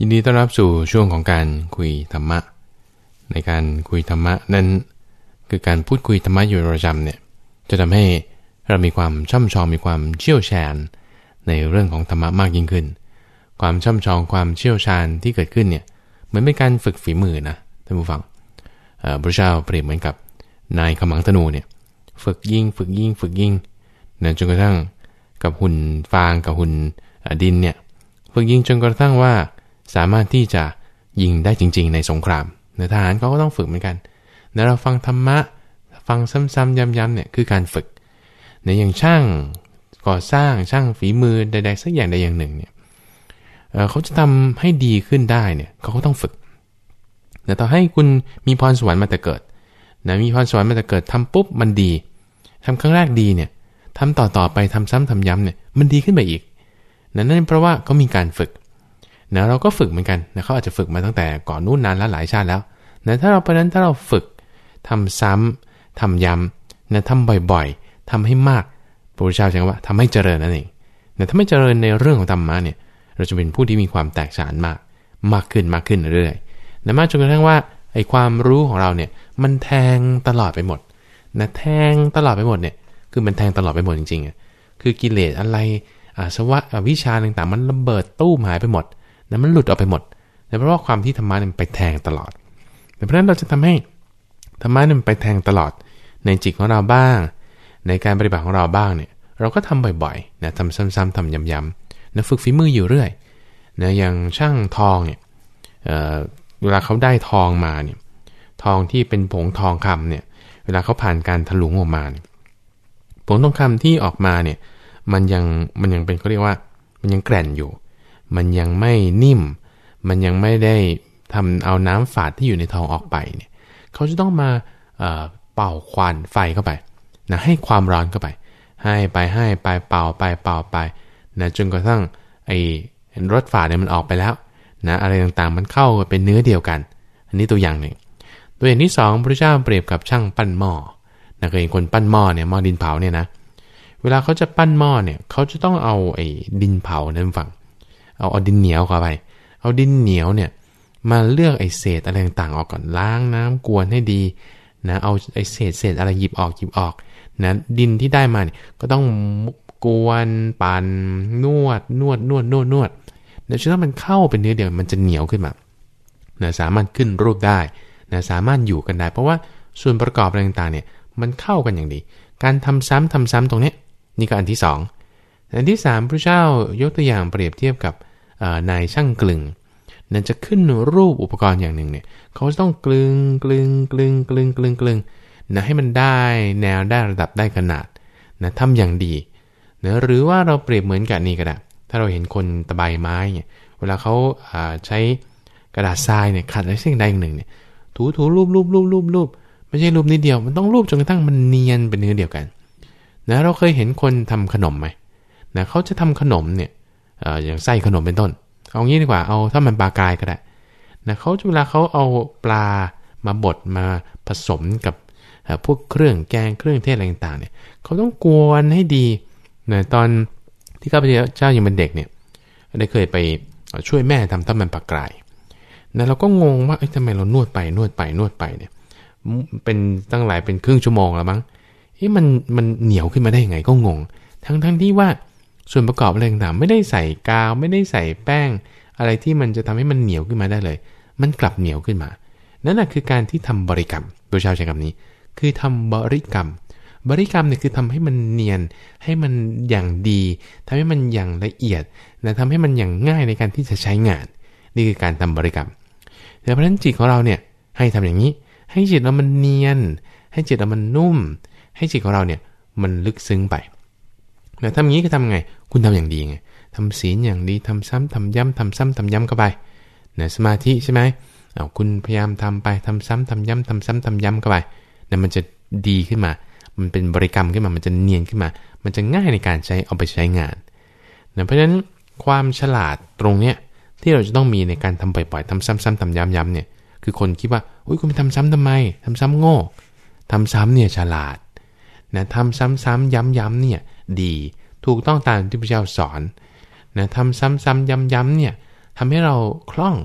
ยินดีต้อนรับสู่ช่วงของการคุยธรรมะ ในการคุยธรรมะนั้น คือการพูดคุยธรรมะอยู่ประจำเนี่ยจะทำให้เรามีความช่ำชองมีความเชี่ยวชาญ ในเรื่องของธรรมะมากยิ่งขึ้น ความช่ำชองความเชี่ยวชาญที่เกิดขึ้นเนี่ยเหมือนเป็นการฝึกฝีมือนะท่านผู้ฟังพระเจ้าเปรียบเหมือนกับนายขมังธนูเนี่ยฝึกยิงฝึกยิงฝึกยิงนะจนกระทั่งกับหุ่นฟางกับหุ่นดินเนี่ยฝึกยิงจนกระทั่งว่า สามารถที่จะยิงได้จริง ๆ ในสงครามในทหารเขาก็ต้องฝึกเหมือนกันในเราฟังธรรมะฟังซ้ำๆย้ำๆเนี่ยคือการฝึกในอย่างช่างก่อสร้างช่างฝีมือใดๆสักอย่างใดอย่างหนึ่งเนี่ยเขาจะทำให้ดีขึ้นได้เนี่ยเขาก็ต้องฝึกแต่ต่อให้คุณมีพรสวรรค์มาแต่เกิดนะมีพรสวรรค์มาแต่เกิดทำปุ๊บมันดีทำครั้งแรกดีเนี่ยทำต่อๆไปทำซ้ำทำย้ำเนี่ยมันดีขึ้นไปอีกนั่นเพราะว่าเขามีการฝึก นะเราก็ฝึกเหมือนกันนะเขาอาจจะฝึกมาตั้งแต่ก่อนนู้นนานแล้วหลายชาติแล้วนะถ้าเราเพราะนั้นถ้าเราฝึกทำซ้ำทำย้ำนะทำบ่อยๆทำให้มากพระพุทธเจ้าใช้คำว่าทำให้เจริญนั่นเองนะถ้าไม่เจริญในเรื่องของธรรมะเนี่ย เราจะเป็นผู้ที่มีความแตกฉานมาก มากขึ้นมากขึ้นเรื่อยๆนะมากจนกระทั่งว่าไอ้ความรู้ของเราเนี่ยมันแทงตลอดไปหมดนะแทงตลอดไปหมดเนี่ยคือมันแทงตลอดไปหมดจริงๆอะคือกิเลสอะไรอาสวะวิชาต่างๆ มันระเบิดตู้หายไปหมด นะมันหลุดออกไปหมดแต่เพราะว่าความที่ธรรมะมันไปแทงตลอดเพราะฉะนั้นเราจะทำให้ธรรมะมันไปแทงตลอดในจิตของเราบ้าง ในการปฏิบัติของเราบ้างเนี่ยเราก็ทำบ่อยๆนะทำซ้ำๆทำย้ำๆนะฝึกฝีมืออยู่เรื่อยนะอย่างช่างทองเนี่ยเเวลาเขาได้ทองมาเนี่ยทองที่เป็นผงทองคำเนี่ยเวลาเขาผ่านการถลุงออกมาเนี่ยผงทองคำที่ออกมาเนี่ยมันยังมันยังเป็นเขาเรียกว่า มันยังแกร่นอยู่ มันยังไม่นิ่ม มันยังไม่ได้ทำเอาน้ำฝาดที่อยู่ในทองออกไปเนี่ยเขาจะต้องมาเป่าควันไฟเข้าไปนะให้ความร้อนเข้าไป ให้ไปให้ไปเป่าไปเป่าไปนะจนกระทั่งไอ้รถฝาดเนี่ยมันออกไปแล้วนะอะไรต่างๆมันเข้าเป็นเนื้อเดียวกัน อันนี้ตัวอย่างหนึ่ง ตัวอย่างที่สองพระเจ้าเปรียบกับช่างปั้นหม้อนะเคยเห็นคนปั้นหม้อเนี่ยหม้อดินเผาเนี่ยนะเวลาเขาจะปั้นหม้อเนี่ยเขาจะต้องเอาไอ้ดินเผานั้นฝัง เอาเอาดินเหนียวเข้าไป เอาดินเหนียวเนี่ยมาเลือกไอเศษอะไรต่างๆออกก่อนล้างน้ำกวนให้ดีนะเอาไอเศษเศษอะไรหยิบออกหยิบออกนะดินที่ได้มาเนี่ยก็ต้องกวนปั่นนวดนวดนวดนวดนวดเดี๋ยวถ้ามันเข้าเป็นเนื้อเดียวมันจะเหนียวขึ้นมานะสามารถขึ้นรูปได้นะสามารถอยู่กันได้ เพราะว่าส่วนประกอบอะไรต่างๆเนี่ยมันเข้ากันอย่างดี การทำซ้ำทำซ้ำตรงนี้นี่ก็อันที่2 อันที่3พระเจ้ายกตัวอย่างเปรียบเทียบกับนายช่างกลึงนั่นจะขึ้นรูปอุปกรณ์อย่างหนึ่งเนี่ยเขาจะต้องกลึงกลึงกลึงกลึงกลึงกลึงนะให้มันได้แนวได้ระดับได้ขนาดนะทำอย่างดีนะหรือว่าเราเปรียบเหมือนกับนี่ก็ได้ถ้าเราเห็นคนตะไบไม้เนี่ยเวลาเขาใช้กระดาษทรายเนี่ยขัดอะไรสิ่งใดอย่างหนึ่งเนี่ยถูถูรูปรูปรูปรูปรูปไม่ใช่รูปนิดเดียวมันต้องรูปจนกระทั่งมันเนียนเป็นเนื้อเดียวกันนะเราเคยเห็นคนทำขนมไหม นะเขาจะทำขนมเนี่ยอย่างไส้ขนมเป็นต้น เอางี้ดีกว่าเอาถ้ามันปลากายก็ได้นะเขาเวลาเขาเอาปลามาบดมาผสมกับพวกเครื่องแกงเครื่องเทศอะไรต่างๆเนี่ยเขาต้องกวนให้ดีนะตอนที่ข้าพเจ้ายังเป็นเด็กเนี่ยได้เคยไปช่วยแม่ทำถ้ามันปลากรายนะเราก็งงว่าทำไมเรานวดไปนวดไปนวดไปเนี่ยเป็นตั้งหลายเป็นครึ่งชั่วโมงแล้วมั้งเฮ้ยมันมันเหนียวขึ้นมาได้ยังไงก็งง ทั้งทั้งที่ว่า ส่วนประกอบอะไรต่างๆไม่ได้ใส่กาว ไม่ได้ใส่แป้ง อะไรที่มันจะทำให้มันเหนียวขึ้นมาได้เลย มันกลับเหนียวขึ้นมา นั่นแหะคือการที่ทำบริกรรมโดยชาวใช้คำนี้ คือทำบริกรรม บริกรรมเนี่ยคือทำให้มันเนียน ให้มันอย่างดีทำให้มันอย่างละเอียดนะทำให้มันอย่างง่ายในการที่จะใช้งาน นี่คือการทำบริกรรมแต่เพราะฉะนั้นจิตของเราเนี่ยให้ทำอย่างนี้ ให้จิตเรามันเนียน ให้จิตเรามันนุ่ม ให้จิตของเราเนี่ยมันลึกซึ้งไป นะทำอย่างนี้ก็ทำไง คุณทำอย่างดีไงทำศีลอย่างดีทำซ้ำทำย้ำทำซ้ำทำย้ำเข้าไปนะสมาธิใช่ไหมเอาคุณพยายามทำไปทำซ้ำทำย้ำทำซ้ำทำย้ำเข้าไปนะมันจะดีขึ้นมา มันเป็นบริกรรมขึ้นมา มันจะเนียนขึ้นมา มันจะง่ายในการใช้เอาไปใช้งานนะเพราะฉะนั้นความฉลาดตรงเนี้ยที่เราจะต้องมีในการทำบ่อยๆทำซ้ำๆทำย้ำๆเนี่ยคือคนคิดว่าอุ้ยคุณไปทำซ้ำทำไมทำซ้ำโง่ทำซ้ำเนี่ยฉลาดนะทำซ้ำๆย้ำๆเนี่ย ดี ถูกต้องตามที่พระเจ้าสอนนะทำซ้ำๆย้ำๆเนี่ยทำให้เราคล่อง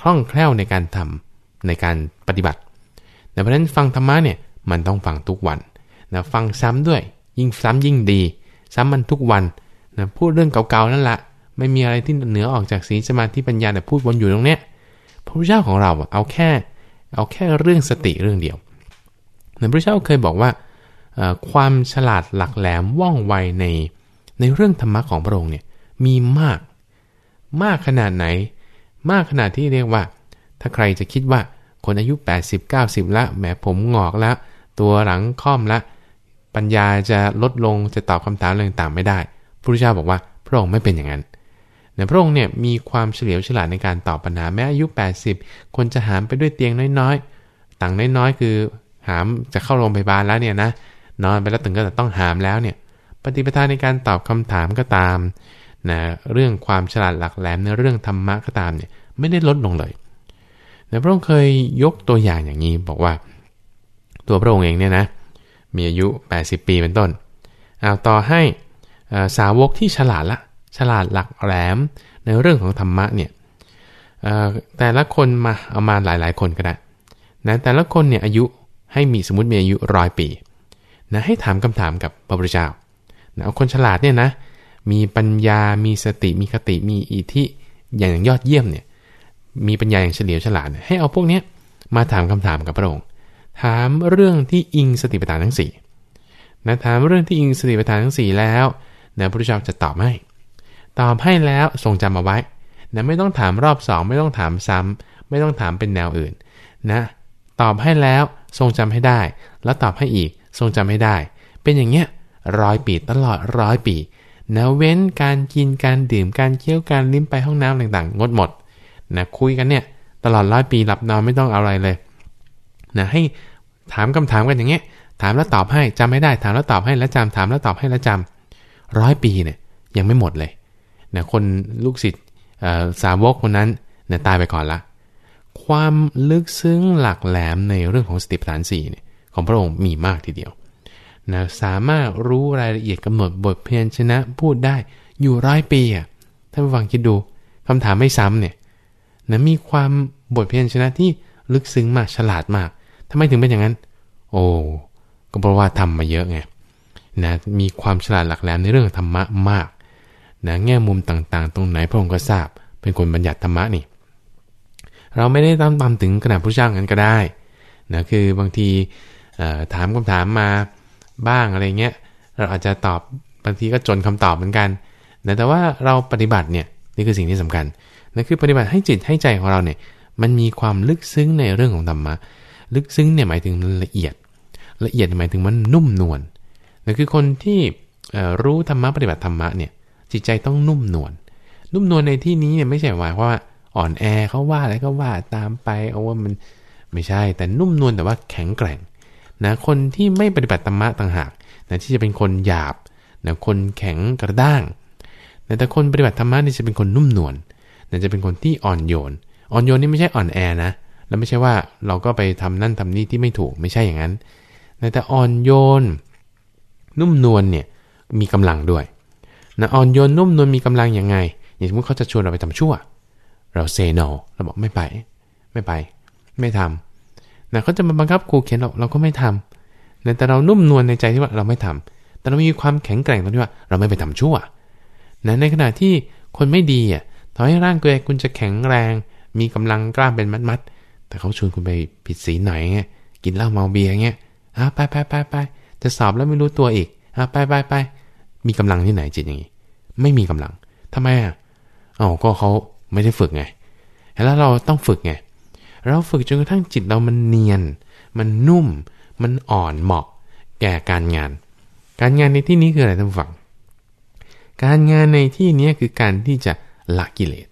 คล่องแคล่วในการทำในการปฏิบัติเพราะฉะนั้นฟังธรรมะเนี่ยมันต้องฟังทุกวันนะฟังซ้ำด้วย ยิ่งซ้ำยิ่งดี ซ้ำมันทุกวันนะพูดเรื่องเก่าๆนั่นแหละไม่มีอะไรที่เหนือออกจากศีลสมาธิปัญญาแต่พูดวนอยู่ตรงเนี้ยพระพุทธเจ้าของเราเอาแค่ เอาแค่เรื่องสติเรื่องเดียวพระพุทธเจ้าเคยบอกว่า ความฉลาดหลักแหลมว่องไวในในเรื่องธรรมะของพระองค์เนี่ยมีมาก มากขนาดไหน มากขนาดที่เรียกว่า ถ้าใครจะคิดว่าคนอายุ 80 90 ละแหมผมงอกแล้วตัวหลังค่อมละ ปัญญาจะลดลงจะตอบคำถามเรื่องต่างไม่ได้พระพุทธเจ้าบอกว่าพระองค์ไม่เป็นอย่างนั้นแต่พระองค์เนี่ยมีความเฉลียวฉลาดในการตอบปัญหาแม้อายุ 80 คนจะหามไปด้วยเตียงน้อยๆ ต่างน้อยๆ คือหามจะเข้าโรงพยาบาลแล้วเนี่ยนะ นอนไปแล้วถึงก็ต้องหามแล้วเนี่ยปฏิปทาในการตอบคำถามก็ตามนะเรื่องความฉลาดหลักแหลมในเรื่องธรรมะก็ตามเนี่ยไม่ได้ลดลงเลยนะพระองค์เคยยกตัวอย่างอย่างนี้บอกว่า ตัวพระองค์เองเนี่ยนะมีอายุ 80 ปีเป็นต้นเอาต่อให้สาวกที่ฉลาดละฉลาดหลักแหลมในเรื่องของธรรมะเนี่ยแต่ละคนมาเอามาหลายๆ คนก็ได้นะแต่ละคนเนี่ยอายุให้มีสมมติมีอายุร้อยปี นะให้ถามคำถามกับพระพุทธเจ้านะเอาคนฉลาดเนี่ยนะมีปัญญา มีสติ มีคติ มีอิทธิอย่างยอดเยี่ยมเนี่ย มีปัญญาอย่างเฉลียวฉลาด ให้เอาพวกนี้มาถามคำถามกับพระองค์ ถามเรื่องที่อิงสติปัฏฐานทั้ง4นะถามเรื่องที่อิงสติปัฏฐานทั้ง4แล้วนะพระพุทธเจ้าจะตอบให้ ตอบให้แล้วทรงจำเอาไว้นะไม่ต้องถามรอบสองไม่ต้องถามซ้ำไม่ต้องถามเป็นแนวอื่นนะตอบให้แล้วทรงจำให้ได้ แล้วตอบให้อีก ทรงจำให้ได้ เป็นอย่างเงี้ยร้อยปีตลอดร้อยปีนะเว้นการกินการดื่มการเคี้ยวการลิ้มไปห้องน้ำต่างๆ งดหมดนะคุยกันเนี่ยตลอดร้อยปีหลับนอนไม่ต้องอะไรเลยนะให้ถามคำถามกันอย่างเงี้ยถามแล้วตอบให้จำไม่ได้ ถามแล้วตอบให้แล้วจำถามแล้วตอบให้แล้วจำร้อยปีเนี่ยยังไม่หมดเลยนะคนลูกศิษย์สาวกคนนั้นนะตายไปก่อนละ ความลึกซึ้งหลักแหลมในเรื่องของสติปัฏฐานสี่เนี่ย ของพระองค์มีมากทีเดียวนะสามารถรู้รายละเอียดกำหนดบทเพียรชนะพูดได้อยู่ร้อยปีอะท่านผู้ฟังคิดดูคำถามไม่ซ้ำเนี่ยนะมีความบทเพียรชนะที่ลึกซึ้งมากฉลาดมากทำไมถึงเป็นอย่างนั้น โอ้ก็เพราะว่าทำมาเยอะไงนะมีความฉลาดหลักแหลมในเรื่องธรรมะมากนะแง่มุมต่างๆ ตรงไหนพระองค์ก็ทราบ เป็นคนบัญญัติธรรมะนี่ เราไม่ได้ตามตามถึงขนาดผู้ช่างกันก็ได้นะคือบางที ถามคำถามมาบ้างอะไรเงี้ยเราอาจจะตอบบางทีก็จนคำตอบเหมือนกันแต่ว่าเราปฏิบัติเนี่ยนี่คือสิ่งที่สำคัญนั่นคือปฏิบัติให้จิตให้ใจของเราเนี่ยมันมีความลึกซึ้งในเรื่องของธรรมะลึกซึ้งเนี่ยหมายถึงละเอียด ละเอียดหมายถึงมันนุ่มนวลนั่นคือคนที่รู้ธรรมะปฏิบัติธรรมะเนี่ยจิตใจต้องนุ่มนวลนุ่มนวลในที่นี้เนี่ยไม่ใช่หมายว่าอ่อนแอเขาว่าอะไรก็ว่าตามไปเอาว่ามันไม่ใช่ แต่นุ่มนวลแต่ว่าแข็งแกร่ง นะคนที่ไม่ปฏิบัติธรรมะต่างหากนะที่จะเป็นคนหยาบนะคนแข็งกระด้างนะแต่คนปฏิบัติธรรมะนี่จะเป็นคนนุ่มนวลนะจะเป็นคนที่อ่อนโยน อ่อนโยนนี่ไม่ใช่อ่อนแอนะ แล้วไม่ใช่ว่าเราก็ไปทำนั่นทำนี่ที่ไม่ถูกไม่ใช่อย่างนั้นแต่อ่อนโยน นุ่มนวลเนี่ยมีกำลังด้วยนะอ่อนโยนนุ่มนวลมีกำลังยังไง อย่างสมมติเขาจะชวนเราไปทำชั่ว เราเซโนเราบอกไม่ไป ไม่ไป ไม่ทำ นะเขาจะมาบังคับขู่เข็นเราเราก็ไม่ทำนะแต่เรานุ่มนวลในใจที่ว่าเราไม่ทำแต่เรามีความแข็งแกร่งตรงที่ว่าเราไม่ไปทำชั่วนะในขณะที่คนไม่ดีอะต่อให้ร่างกายคุณจะแข็งแรง มีกำลังกล้ามเป็นมัดๆแต่เขาชวนคุณไปผิดศีลหน่อยเงี้ยกินเหล้าเมาเบียร์เงี้ยอะไปไปไปไปจะสอบแล้วไม่รู้ตัวอีกอะไปไปไปมีกำลังที่ไหนจิตอย่างนี้ ไม่มีกำลังทำไมอะอ๋อก็เขาไม่ได้ฝึกไงแล้วเราต้องฝึกไง เราฝึกจนกระทั่งจิตเรามันเนียน มันนุ่ม มันอ่อนเหมาะ แก่การงาน การงานในที่นี้คืออะไรท่านฟัง การงานในที่นี้คือการที่จะละกิเลส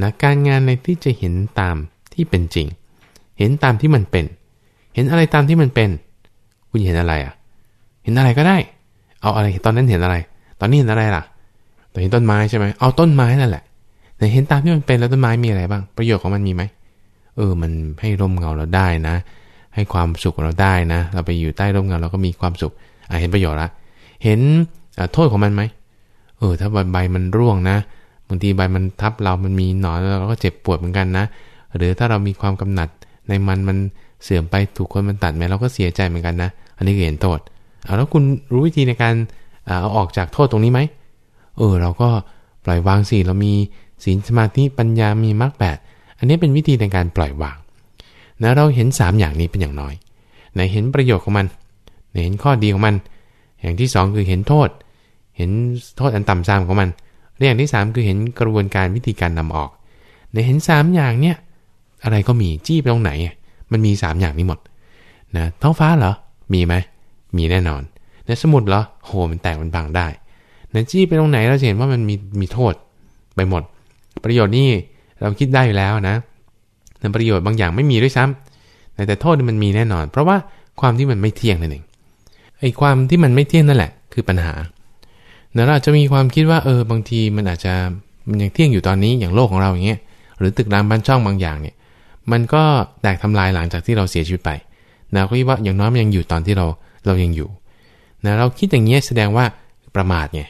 นะการงานในที่จะเห็นตามที่เป็นจริง เห็นตามที่มันเป็น เห็นอะไรตามที่มันเป็น คุณเห็นอะไรอะ เห็นอะไรก็ได้ เอาอะไรตอนนั้นเห็นอะไร ตอนนี้เห็นอะไรล่ะตอนเห็นต้นไม้ใช่ไหมเอาต้นไม้นั่นแหละแต่เห็นตามที่มันเป็นแล้วต้นไม้มีอะไรบ้าง ประโยชน์ของมันมีไหม เออ มันให้ร่มเงาเราได้นะ ให้ความสุขเราได้นะ เราไปอยู่ใต้ร่มเงาเราก็มีความสุขอ่าเห็นประโยชน์ละ เห็นโทษของมันไหมเออ ถ้าใบมันร่วงนะบางทีใบมันทับเรามันมีหนอนเราก็เจ็บปวดเหมือนกันนะ หรือถ้าเรามีความกำหนัดในมันมันเสื่อมไปถูกคนมันตัดไหมเราก็เสียใจเหมือนกันนะ อันนี้เห็นโทษเอาแล้วคุณรู้วิธีในการเอาออกจากโทษตรงนี้ไหมเออ เราก็ปล่อยวางสิเรามีศีลสมาธิปัญญามีมรรคแปด อันนี้เป็นวิธีในการปล่อยวางนะเราเห็น 3 อย่างนี้เป็นอย่างน้อยไหนเห็นประโยชน์ของมันไหนเห็นข้อดีของมัน อย่างที่ 2 คือเห็นโทษ เห็นโทษอันต่ำซามของมันเรื่องที่ 3 คือเห็นกระบวนการวิธีการนำออกในเห็น 3 อย่างเนี่ยอะไรก็มีจี้ไปตรงไหน มันมี 3 อย่างนี้หมดนะท้องฟ้าเหรอ มีไหมมีแน่นอนในสมุดเหรอโหมันแตกมันพังได้นะจี้ไปตรงไหนเราจะเห็นว่ามันมีมีโทษไปหมด ประโยชน์นี่ เราคิดได้อยู่แล้วนะแต่ประโยชน์บางอย่างไม่มีด้วยซ้ำแต่โทษมันมีแน่นอน เพราะว่าความที่มันไม่เที่ยงนั่นเองไอ้ความที่มันไม่เที่ยงนั่นแหละ คือปัญหาเราจะมีความคิดว่าเออบางทีมันอาจจะมันยังเที่ยงอยู่ตอนนี้อย่างโลกของเราอย่างเงี้ยหรือตึกรามบ้านช่องบางอย่างเนี่ย มันก็แตกทำลายหลังจากที่เราเสียชีวิตไปนะก็คิดว่าอย่างน้อยมันยังอยู่ตอนที่เราเรายังอยู่นะเราคิดอย่างเงี้ยแสดงว่าประมาทไง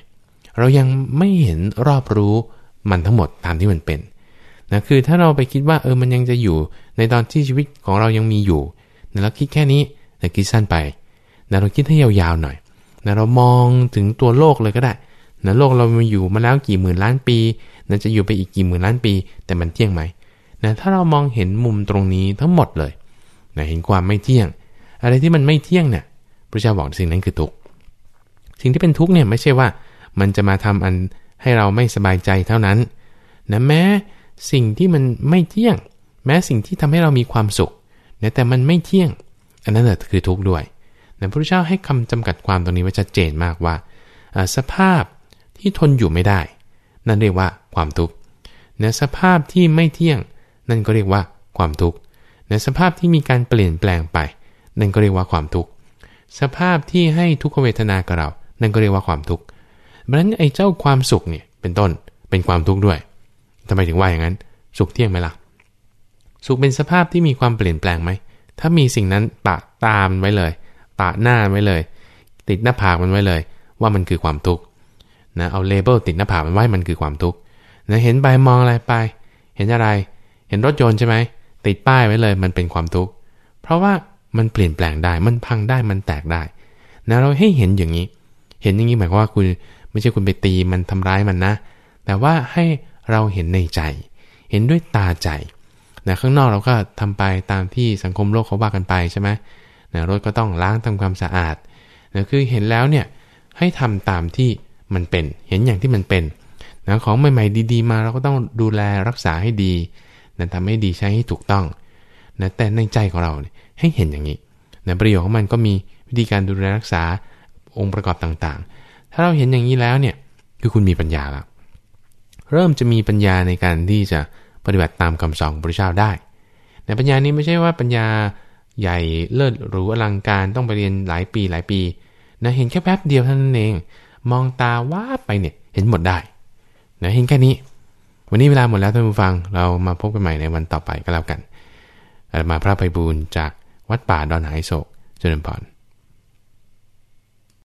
เรายังไม่เห็นรอบรู้มันทั้งหมดตามที่มันเป็น นะคือถ้าเราไปคิดว่าเออมันยังจะอยู่ ในตอนที่ชีวิตของเรายังมีอยู่นะแล้วคิดแค่นี้แต่คิดสั้นไปนะเราคิดให้ยาวๆหน่อยนะเรามองถึงตัวโลกเลยก็ได้นะโลกเรามาอยู่มาแล้วกี่หมื่นล้านปีนะจะอยู่ไปอีกกี่หมื่นล้านปี แต่มันเที่ยงไหมนะถ้าเรามองเห็นมุมตรงนี้ทั้งหมดเลยนะเห็นความไม่เที่ยง อะไรที่มันไม่เที่ยงเนี่ยพระเจ้าบอกสิ่งนั้นคือทุกข์สิ่งที่เป็นทุกข์เนี่ยไม่ใช่ว่า มันจะมาทำอันให้เราไม่สบายใจเท่านั้นนะแม้ สิ่งที่มันไม่เที่ยง แม้สิ่งที่ทำให้เรามีความสุขนะแต่มันไม่เที่ยง อันนั้นแหละคือทุกข์ด้วยนะพระเจ้าให้คำจำกัดความตรงนี้ไว้ชัดเจนมากว่า สภาพที่ทนอยู่ไม่ได้ นั่นเรียกว่าความทุกข์ในสภาพที่ไม่เที่ยง นั่นก็เรียกว่าความทุกข์ในสภาพที่มีการเปลี่ยนแปลงไป นั่นก็เรียกว่าความทุกข์สภาพที่ให้ทุกขเวทนากับเรา นั่นก็เรียกว่าความทุกข์เพราะฉะนั้นไอ้เจ้าความสุขเนี่ยเป็นต้นเป็นความทุกข์ด้วย ทำไมถึงว่าอย่างนั้น สุขเที่ยงไหมล่ะ สุขเป็นสภาพที่มีความเปลี่ยนแปลงไหม ถ้ามีสิ่งนั้นปะตามไว้เลย ปะหน้าไว้เลย ติดหน้าผากมันไว้เลย ว่ามันคือความทุกข์นะเอาเลเบลติดหน้าผากมันไว้มันคือความทุกข์นะเห็นไปมองอะไรไป เห็นอะไร เห็นรถยนต์ใช่ไหมติดป้ายไว้เลย มันเป็นความทุกข์เพราะว่ามันเปลี่ยนแปลงได้ มันพังได้มันแตกได้นะเราให้เห็นอย่างนี้ เห็นอย่างนี้หมายความว่าคุณไม่ใช่คุณไปตีมันทำร้ายมันนะ แต่ว่าให้ เราเห็นในใจ เห็นด้วยตาใจนะข้างนอกเราก็ทำไปตามที่สังคมโลกเขาว่ากันไปใช่ไหมนะรถก็ต้องล้างทำความสะอาดนะคือเห็นแล้วเนี่ยให้ทำตามที่มันเป็น เห็นอย่างที่มันเป็นนะของใหม่ๆดีๆ มาเราก็ต้องดูแลรักษาให้ดีนะทำให้ดีใช้ให้ถูกต้องนะแต่ในใจของเราให้เห็นอย่างนี้นะประโยชน์ของมันก็มีวิธีการดูแลรักษาองค์ประกอบต่างๆ ถ้าเราเห็นอย่างนี้แล้วเนี่ยคือคุณมีปัญญาแล้ว เริ่มจะมีปัญญาในการที่จะปฏิบัติตามคำสอนของพระเจ้าได้แต่ปัญญานี้ไม่ใช่ว่าปัญญาใหญ่เลิศหรูอลังการต้องไปเรียนหลายปีหลายปีนะเห็นแค่แป๊บเดียวเท่านั้นเอง มองตาว่าไปเนี่ยเห็นหมดได้นะเห็นแค่นี้ วันนี้เวลาหมดแล้วท่านผู้ฟังเรามาพบกันใหม่ในวันต่อไปก็แล้วกัน มาพระไพบูลจากวัดป่าดอนหายโศกเจริญพร